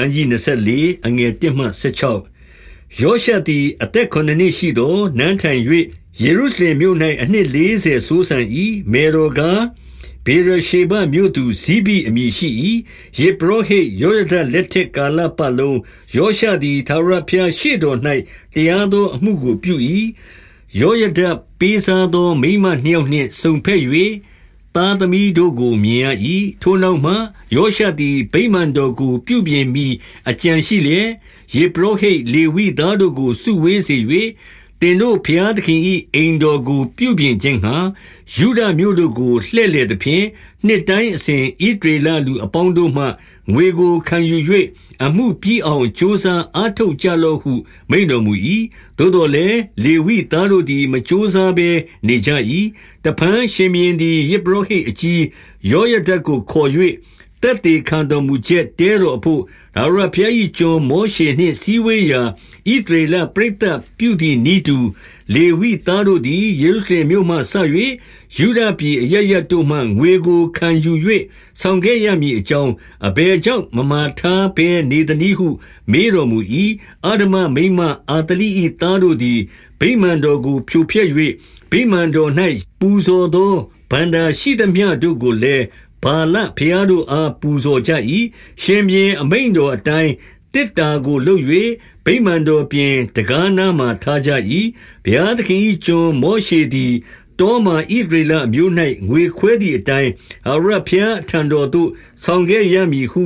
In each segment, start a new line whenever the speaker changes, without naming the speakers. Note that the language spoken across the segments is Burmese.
န်းကြီး24အငယ်1မှ16ယောရှသည်အသက်9နှစ်ရှိသောနန်းထိုင်၍ယေရုရှလင်မြို့၌အနှစ်40ဆိုးဆန်၏မေရောကဘေရရှေဘမြို့သူဇိဘိအမည်ရှိ၏ယေဘရဟိယောယဒလက်ထက်ကာလပတ်လုံးယောရှသည်သာရဖျားရှေ့တော်၌တရားသောအမှုကိုပြု၏ယောယဒပေးစားသောမိမနှစ်ယောက်နှင့်စုံဖက်၍ သားသမီးတို့ကို မြင်ရ၏ထိုနောက်မှယောရှသည် ဗိမာန်တော်ကို ပြုပြင်ပြီးအကြံရှိလျက်ယေဘရဟိလေဝိသားတို့ကို စုဝေးစေ၍ တင်တို့ဖျားသခင်၏အိမ်တော်ကို ပြုပြင်ခြင်းဟာယူဒမျိုးတို့ကို လှဲ့လေသဖြင့် နှစ်တိုင်းအစဉ်ဣဒေလလူအပေါင်းတို့မှ ငွေကိုခံယူ၍အမှုပြီးအောင် ကြိုးစားအားထုတ်ကြလော့ဟု မိန်တော်မူ၏သို့တော်လည်း လေဝိသားတို့သည် မကြိုးစားဘဲ နေကြ၏တပန်းရှင်မြင်းသည်ယေဘရဟိအကြီး ယောယဒတ်ကိုခေါ်၍ တက်တေခံတော်မူချက်တဲတော်အဖို့ဒါရဖျား၏ကျွန်မောရှေနှင့်စည်းဝေးရာဣဒရေလပရိသတ်ပြုသည့်ဤသူလေဝိသားတို့သည်ယေရုရှလင်မြို့မှဆ၍ယူဒပြည်အရရတို့မှငွေကိုခံယူ၍ဆောင်ခဲ့ရမည်အကြောင်းအဘယ်ကြောင့်မမာထားဘဲနေသနည်းဟု မေးတော်မူ၏အာဒမမိမအာတလိ၏သားတို့သည်ဗိမာန်တော်ကိုဖြိုဖျက်၍ဗိမာန်တော်၌ပူဇော်သောဗန္ဒာရှိသမျှတို့ကိုလည်း ဘာလဖျားတို့အားပူဇော်ကြ၏ရှင်ဘင်အမိန်တော်အတိုင်းတစ်တာကိုလှုပ်၍ဗိမာန်တော်ပြင်တကားနားမှထားကြ၏ဘုရားသခင်၏ကျွန်မောရှေသည်တောမှာဣဒရေလအမျိုး၌ငွေခွဲသည့်အတိုင်းအရဖျားအထံတော်သို့ဆောင်ခဲ့ရမည်ဟု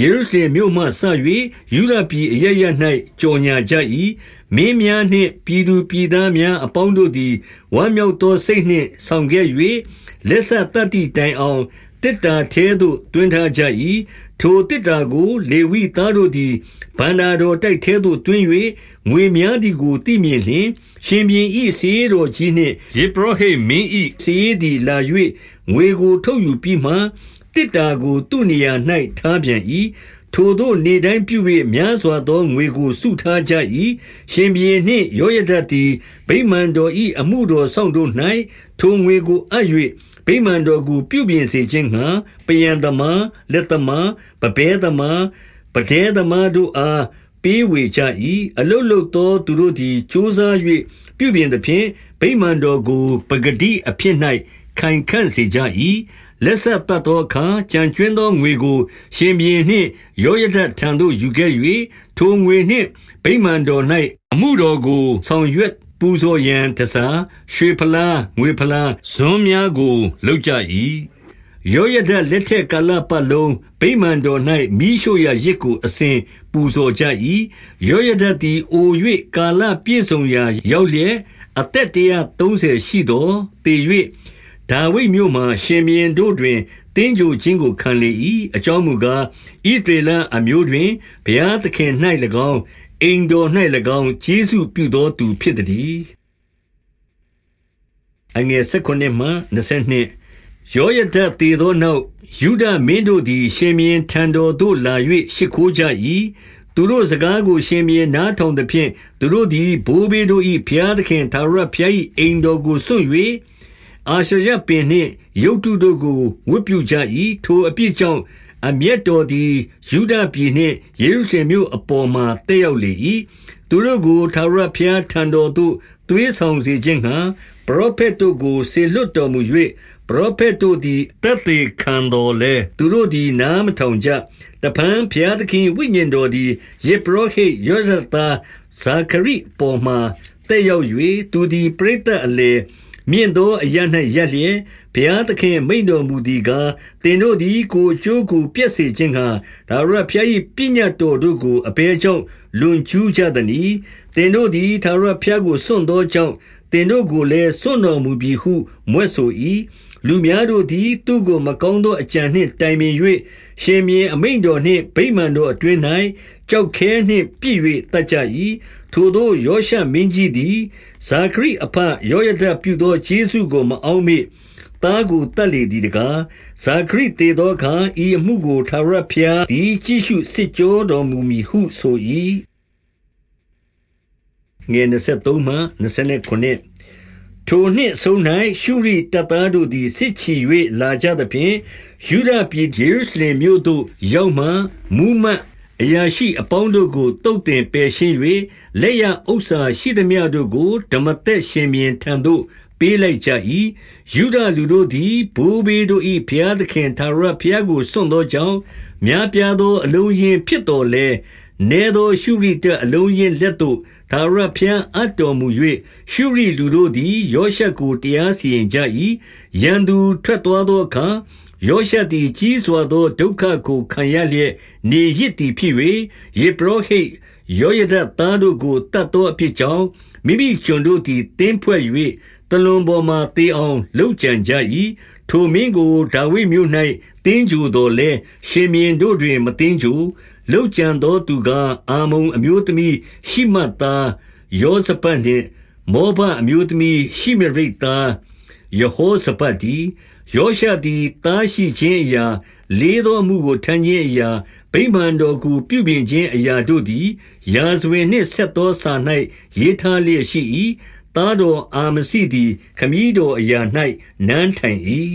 ယေရုရှလင်မြို့မှဆ၍ယူရပြည်အရရ၌ကြော်ညာကြ၏မင်းများနှင့်ပြည်သူပြည်သားများအပေါင်းတို့သည်ဝမ်းမြောက်သောစိတ်နှင့်ဆောင်ခဲ့၍လက်ဆက်တတ်သည့်တိုင်အောင် တစ်တာထဲသို့တွင်ထားကြ၏ထိုတစ်တာကို လေဝိသားတို့သည်ဗန္ဒာတော်တိုက်ထဲသို့တွင်၍ငွေများသည်ကိုသိမြင်လျင်ရှင်ပြန်ဤစေတော်ကြီးနှင့်ယေဘရဟိမင်းဤစေသည်လာ၍ငွေကို ထုတ်ယူပြီးမှတစ်တာကို သူ့နေရာ၌ထားပြန်၏ထိုတို့နေတိုင်းပြု၍များစွာသောငွေကိုစုထားကြ၏ရှင်ဘီနှင့်ယောယဒတ်သည်ဗိမာန်တော်၏အမှုတော်ဆောင်တို့၌ထိုငွေကိုအပ်၍ ဗိမာန်တော်ကိုပြုပြင်စေခြင်းငှါပယံသမားလက်သမားပပဲသမားပတဲသမားတို့အားပေးဝေကြ၏အလုလုသောသူတို့သည်စ조사၍ပြုပြင်သဖြင့်ဗိမာန်တော်ကိုပဂတိအဖြစ်၌ခိုင်ခန့်စေကြ၏လက်ဆက်တတ်သောအခါကြံကျွင်းသောငွေကို ရှင်ဘီနှင့်ယောယဒထံသို့ယူခဲ့၍ထိုငွေနှင့်ဗိမာန်တော်၌အမှုတော်ကိုဆောင်ရွက် ပူဇော်ရန်တစားရွှေဖလားငွေဖလားဇွန်းများကိုလုပ်ကြ၏ယောယဒလက်ထက်ကာလပတ်လုံးဗိမာန်တော်၌မိရှုရာရစ်ကိုအစဉ်ပူဇော်ကြ၏ယောယဒသည်အို၍ကာလပြည့်စုံရာ ရောက်လျက်အသက်130ရှိသောတည်၍ဒါဝိဒ်မြို့မှရှင်ဘုရင်တို့တွင်တင်းကြိုခြင်းကိုခံလေ၏အကြောင်းမူကားဣဒေလအမျိုးတွင်ဘုရားသခင်၌၎င်း အိမ်တော်၌၎င်းကျေးဇူးပြုသောသူဖြစ်သည်အငယ်16မှ22ယောယဒတည်သောနောက်ယူဒမင်းတို့သည် ရှင်ဘုရင်ထံတော်သို့လာ၍ရှ िख ိုးကြ၏သူတို့စကားကိုရှင်ဘုရင်နားထောင်သဖြင့်သူတို့သည်ဘိုးဘေးတို့၏ဘုရားသခင်သာရဖျား၏အိမ်တော်ကိုစွန့်၍အာရှရပင်နှင့်ယုတ်တုတို့ကိုဝတ်ပြုကြ၏ထိုအပြစ်ကြောင့် အမျက်တော်သည်ယူဒပြည်နှင့်ယေရုရှလင်မြို့အပေါ်မှာတက်ရောက်လေ၏သူတို့ကိုသာရဖျားထံတော်သို့သွေးဆောင်စေခြင်းဟံပရောဖက်တို့ကိုဆေလွတ်တော်မူ၍ပရောဖက်တို့သည်တက်သေးခံတော်လဲသူတို့သည်နားမထောင်ကြတပန်းဖျားသခင်ဝိညာဉ်တော်သည်ယေပရောဟိယောဇသာဇာခရိပေါ်မှာတက်ရောက်၍သူသည်ပရိသတ်အလေ မြင့်သောအရ၌ရက်လျက်ဘုရားသခင်မိန်တော်မူသည်ကားတင်တို့သည်ကိုကြိုးကိုပြည့်စေခြင်းဟာဒါရဖျား၏ပညာတော်တို့ကိုအဘဲကြောင့်လွန်ကျူးကြသည်။တင်တို့သည်ဒါရဖျားကိုစွန့်သောကြောင့်တင်တို့ကိုလည်းစွန့်တော်မူပြီဟုမွဲ့ဆို၏။ လူများတို့သည် သူ့ကိုမကောင်းသောအကြံနှင့် တိုင်ပင်၍ရှင်မြေအမိန်တော်နှင့် ဗိမာန်တော်အတွင်း၌ကြောက်ခဲနှင့်ပြည့်၍တတ်ကြ၏ထိုသောယောရှမင်းကြီးသည် ဇာခရိအဖယောယဒပြုသောခြေဆုကို မအောင်မေသားကိုတတ်လေသည်တကား ဇာခရိတေသောအခါ ဤအမှုကို ထာဝရဘုရားသည် ကြည့်ရှုစစ်ကြောတော်မူမည်ဟုဆို၏ငယ်23မှ29 ထိုနှစ်ဆုံး၌ရှုရိတပ်သားတို့သည်စစ်ချီ၍လာကြသဖြင့်ယူဒပြည်ဂျေရုရှလင်မြို့သို့ရောက်မှမူမတ်အအရာရှိအပေါင်းတို့ကိုတုတ်တင်ပယ်ရှင်း၍လက်ရဥစ္စာရှိသမျှတို့ကိုဓမ္မသက်ရှင်ပြန်ထံသို့ပေးလိုက်ကြ၏ယူဒလူတို့သည်ဘိုးဘေးတို့၏ဘုရားသခင်သာရဘုရားကိုစွန့်သောကြောင့်များပြားသောအလုံးရင်ဖြစ်တော်လဲ နေသောရှုရိတအလုံးရင်လက်သို့သာရဘုရားအတော်မူ၍ရှုရိလူတို့သည်ယောရှက်ကိုတရားစီရင်ကြ၏ရန်သူထွက်သွားသောအခါယောရှက်သည်ကြီးစွာသောဒုက္ခကိုခံရလျက်နေရစ်သည်ဖြစ်၍ယေဘရဟိယောယဒသားတို့ကိုတတ်သောအဖြစ်ကြောင့်မိမိကျွန်တို့သည်တင်းဖွဲ့၍တလွန်ပေါ်မှတေးအောင်လှုပ်ကြံကြ၏ထိုမင်းကိုဒါဝိမြို့၌တင်းကြူတော်လဲရှင်မြင်းတို့တွင်မတင်းကြူ လှုပ်ကြံသောသူကအာမုံအမျိုးသမီးရှိမတ်သားယောဇပတ်နှင့်မောဘအမျိုးသမီးရှိမရိတ်သားယေဟောဇပတ်တီယောရှသည်တားရှိခြင်းအရာလေးသောအမှုကိုထမ်းခြင်းအရာဗိမာန်တော်ကိုပြုပြင်ခြင်းအရာတို့သည်ရာဇဝင်နှင့်ဆက်သောစာ၌ရေးထားလျက်ရှိ၏သားတော်အာမစီသည်ခမည်းတော်အရာ၌နန်းထိုင်၏